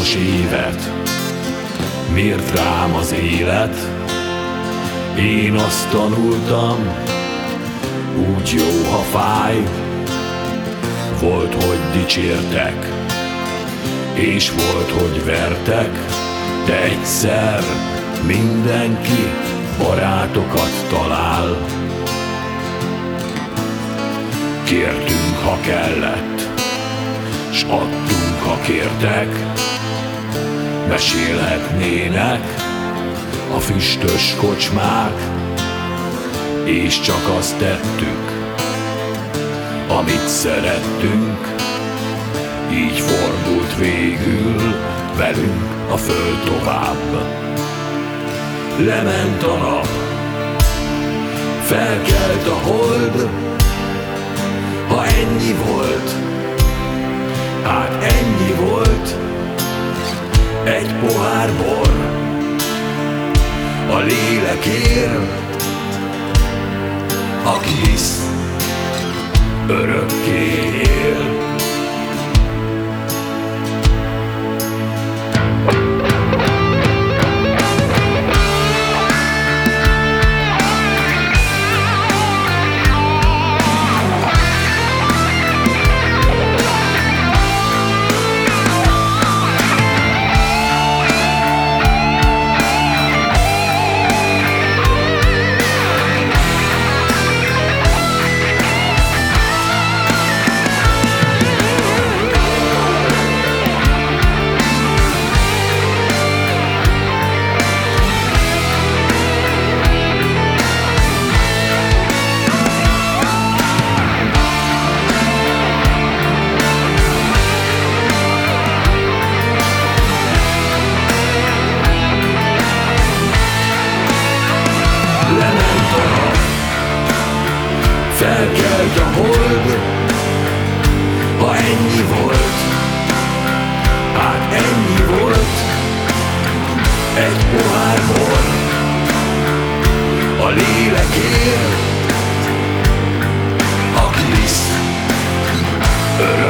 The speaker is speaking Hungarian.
harcos évet. Miért rám az élet? Én azt tanultam, úgy jó, ha fáj. Volt, hogy dicsértek, és volt, hogy vertek De egyszer mindenki barátokat talál. Kértünk, ha kellett, s adtunk, ha kértek Mesélhetnének a füstös kocsmák És csak azt tettük, amit szerettünk. Így fordult végül velünk a föld tovább. Lement a nap, felkelt a hold Ha ennyi volt, hát ennyi egy pohár bor A lélekért, aki hisz, örökké él. Egy pohár bor A lélekért Aki visz. Örökké él